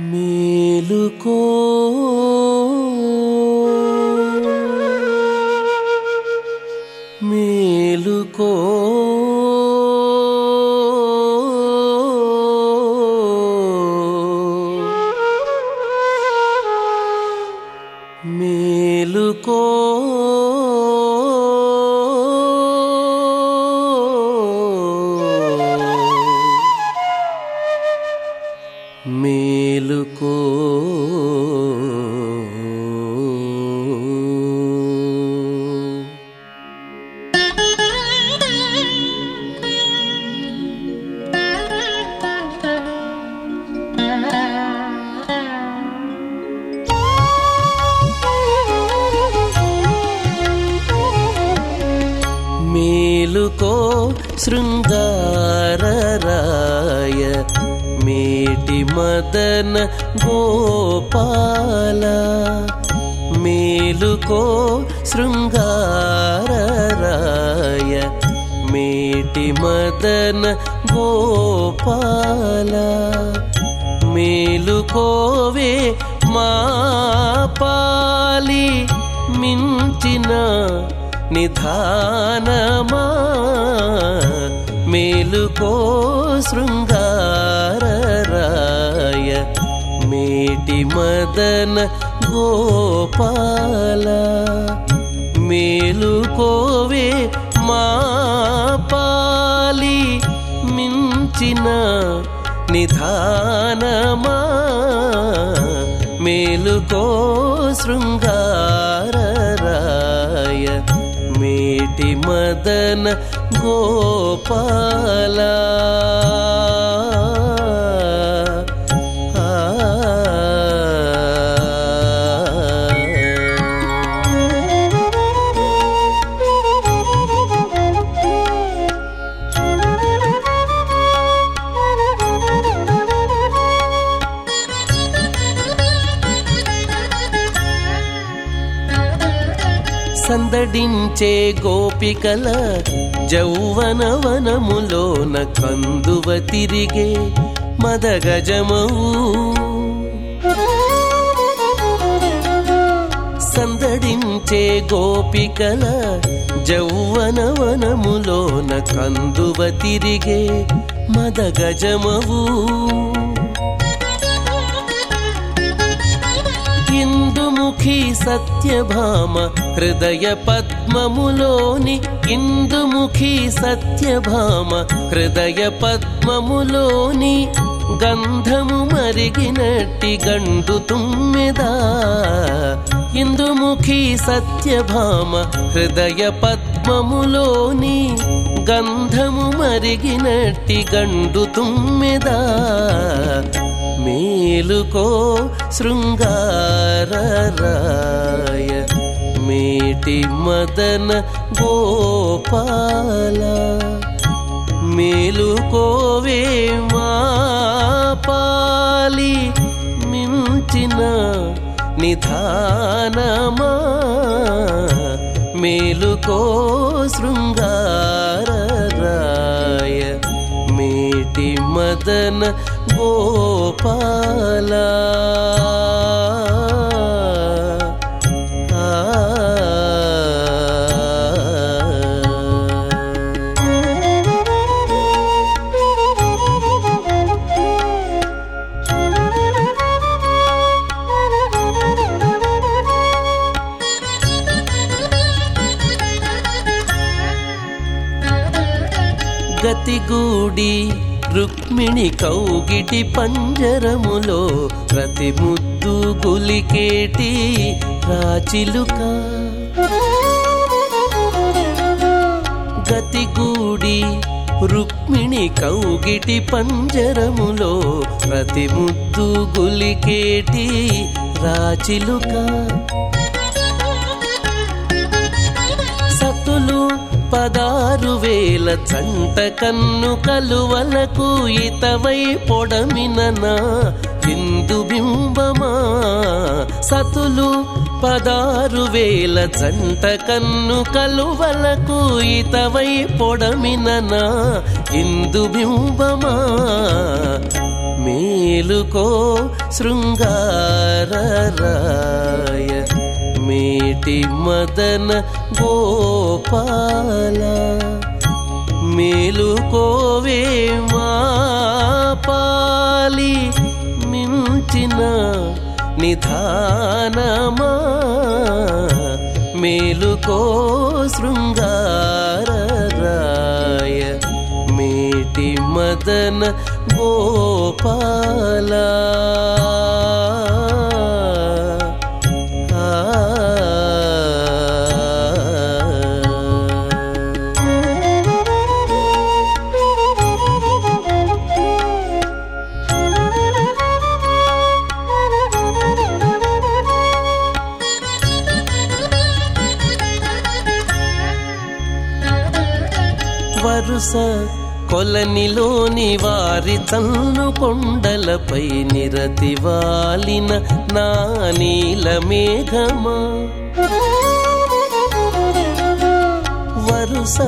मिल को मिल శృంగారరాయ మేటి మదన గోపాల మేలుకో శృంగారరాయ మేటి మదన గోపాల మేలుకోవే మా పాలి మించిన నిధానమా? మేలుకో శృంగారరాయ మేటి మదన గోపాల. మేలుకోవే మా పాలి మించిన నిధానమా? మేలుకో శృంగారరాయ मीटी मदन गो సందడించే గోపికల జౌవనవనములోన కందువ తిరిగే మదగజమవు సందడించే గోపికల జౌవనవనములోన కందువ తిరిగే మదగజమవు ఇందుముఖి సత్యభామ హృదయ పద్మములోని ఇందుముఖీ సత్యభామ హృదయ పద్మములోని గంధము మరిగినట్టి గండు తుమ్మెదా. ఇందుముఖీ సత్యభామ హృదయ పద్మములోని గంధము మరిగినట్టి గండు తుమ్మెదా. మేలుకో శృంగారరాయ మేటి మదన గోపాల. మేలుకోవే మా పాలి మించిన నిధానమా. మేలుకో శృంగారరాయ మేటి మదన గోపాల రుక్మిణి కౌగిటి పంజరములో ప్రతి ముద్దు గులికేటి రాచిలుక. గతిగూడి రుక్మిణి కౌగిటి పంజరములో ప్రతి ముద్దు గులికేటి రాచిలుక. పదారు వేల చంట కన్ను కలువలకు ఇతవై పొడమిననా హిందు బింబమా? సతులు పదారు వేల చంట కన్ను కలువలకు ఇతవై పొడమిననా హిందు బింబమా? మేలుకో శృంగారరాయ. మేటి మదన గోపాల మేలుకోవే మా పాలి మించిన నిధానమా? మేలుకో శృంగారరాయ మేటి మదన గోపాలా. వరుస కొలనిలోని వారి తన్ను కొండలపై నిరతి వాలిన నా నీల మేఘమా. వరుస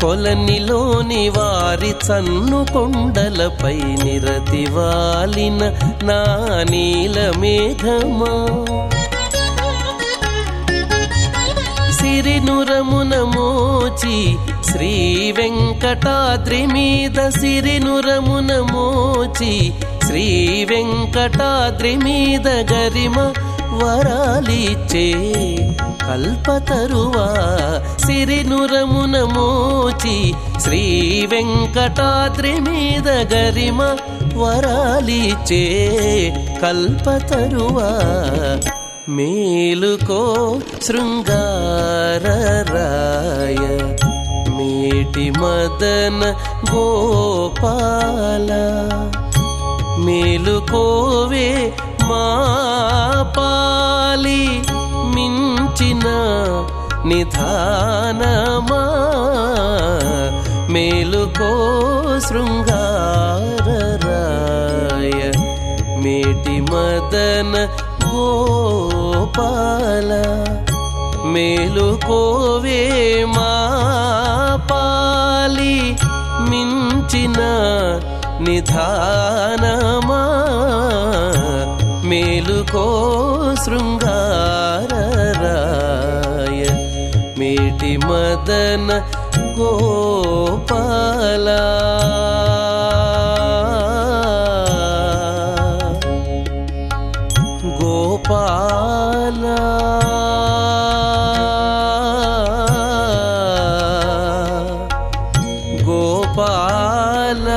కొలనిలోని వారి చన్ను కొండలపై నిరతి వాలిన నా నీల మేఘమా. సిరినురమున మోచి శ్రీ వెంకటాద్రి మీద సిరినురమున మోచి శ్రీ వెంకటాద్రి మీద గరిమ వరాలిచ్చే కల్పతరువా సిరినురమున మోచి శ్రీ వెంకటాద్రి మీద గరిమ వరాలిచ్చే కల్పతరువా మేలుకో శృంగారరాయ మేటి మదన గోపాల. మేలుకోవే మా పాలి మించిన నిధానమా. మేలుకో శృంగారరాయ మేటి మదన గో గోపాల మేలుకోవే మా పాలి మించిన నిధానమా? మేలుకో శృంగారరాయ మేటి మదన గోపాలా గోపాల